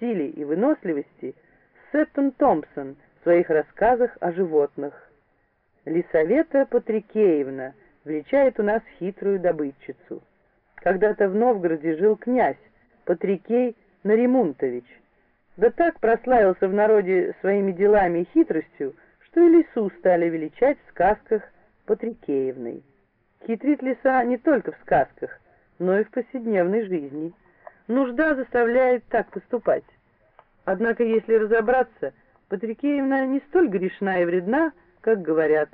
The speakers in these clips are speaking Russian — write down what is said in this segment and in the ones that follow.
силе и выносливости Сеттон Томпсон в своих рассказах о животных. Лисавета Патрикеевна величает у нас хитрую добытчицу. Когда-то в Новгороде жил князь Патрикей Наримунтович. Да так прославился в народе своими делами и хитростью, что и лису стали величать в сказках Патрикеевной. Хитрит лиса не только в сказках, но и в повседневной жизни. Нужда заставляет так поступать. Однако, если разобраться, Патрикеевна не столь грешна и вредна, как говорят.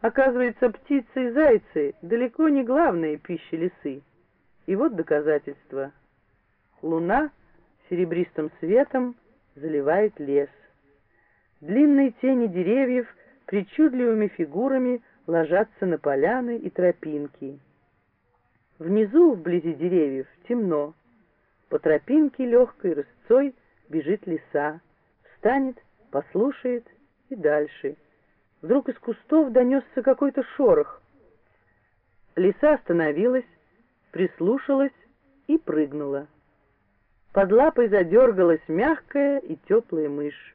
Оказывается, птицы и зайцы далеко не главные пищи лисы. И вот доказательство. Луна серебристым светом заливает лес. Длинные тени деревьев причудливыми фигурами ложатся на поляны и тропинки. Внизу, вблизи деревьев, темно. По тропинке легкой рысцой бежит лиса, встанет, послушает и дальше. Вдруг из кустов донесся какой-то шорох. Лиса остановилась, прислушалась и прыгнула. Под лапой задергалась мягкая и теплая мышь.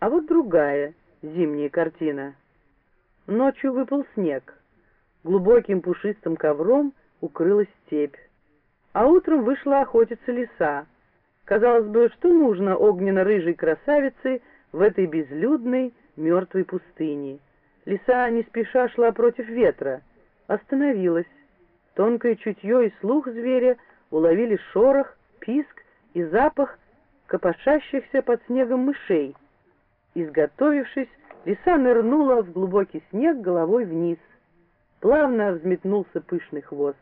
А вот другая зимняя картина. Ночью выпал снег. Глубоким пушистым ковром укрылась степь а утром вышла охотиться лиса. Казалось бы, что нужно огненно-рыжей красавице в этой безлюдной мертвой пустыне. Лиса не спеша шла против ветра, остановилась. Тонкое чутье и слух зверя уловили шорох, писк и запах копошащихся под снегом мышей. Изготовившись, лиса нырнула в глубокий снег головой вниз. Плавно взметнулся пышный хвост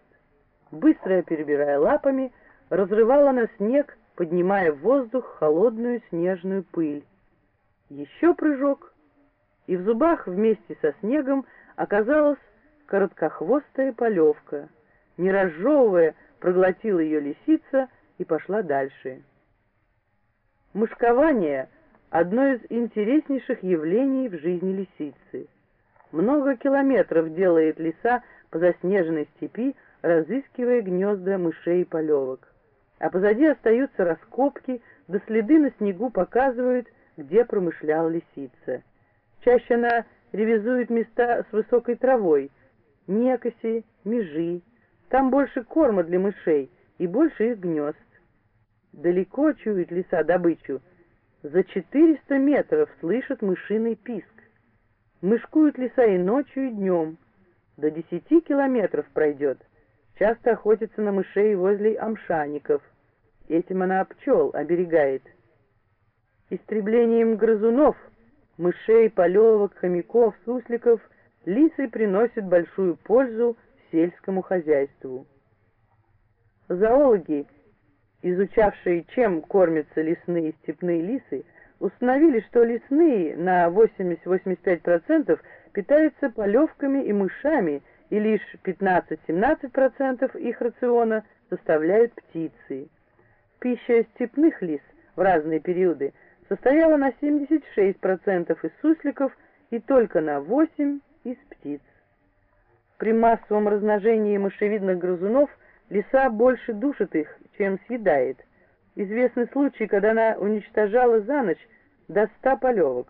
быстро перебирая лапами, разрывала на снег, поднимая в воздух холодную снежную пыль. Еще прыжок, и в зубах вместе со снегом оказалась короткохвостая полевка. Не разжевывая, проглотила ее лисица и пошла дальше. Мышкование — одно из интереснейших явлений в жизни лисицы. Много километров делает лиса по заснеженной степи, разыскивая гнезда мышей и полевок. А позади остаются раскопки, да следы на снегу показывают, где промышлял лисица. Чаще она ревизует места с высокой травой, некоси, межи. Там больше корма для мышей и больше их гнезд. Далеко чует лиса добычу. За 400 метров слышат мышиный писк. Мышкуют лиса и ночью, и днем. До 10 километров пройдет — часто охотится на мышей возле амшаников. Этим она пчел оберегает. Истреблением грызунов, мышей, полевок, хомяков, сусликов лисы приносят большую пользу сельскому хозяйству. Зоологи, изучавшие, чем кормятся лесные и степные лисы, установили, что лесные на 80-85% питаются полевками и мышами, и лишь 15-17% их рациона составляют птицы. Пища степных лис в разные периоды состояла на 76% из сусликов и только на 8% из птиц. При массовом размножении мышевидных грызунов лиса больше душит их, чем съедает. Известны случаи, когда она уничтожала за ночь до 100 полевок.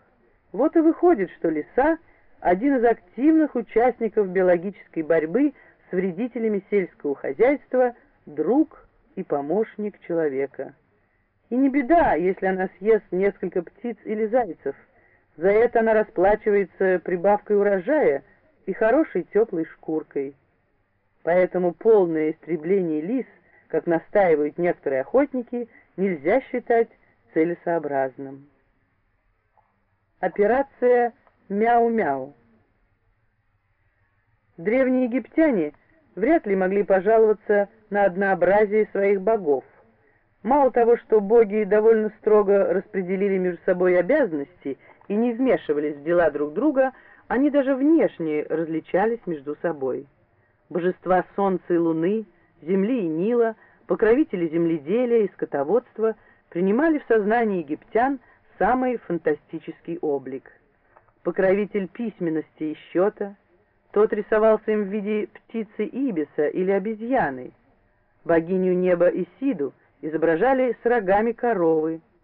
Вот и выходит, что лиса — один из активных участников биологической борьбы с вредителями сельского хозяйства, друг и помощник человека. И не беда, если она съест несколько птиц или зайцев. За это она расплачивается прибавкой урожая и хорошей теплой шкуркой. Поэтому полное истребление лис, как настаивают некоторые охотники, нельзя считать целесообразным. Операция «Связь» Мяу-мяу. Древние египтяне вряд ли могли пожаловаться на однообразие своих богов. Мало того, что боги довольно строго распределили между собой обязанности и не вмешивались в дела друг друга, они даже внешне различались между собой. Божества солнца и луны, земли и Нила, покровители земледелия и скотоводства принимали в сознании египтян самый фантастический облик покровитель письменности и счета, тот рисовался им в виде птицы Ибиса или обезьяны, богиню неба Исиду изображали с рогами коровы,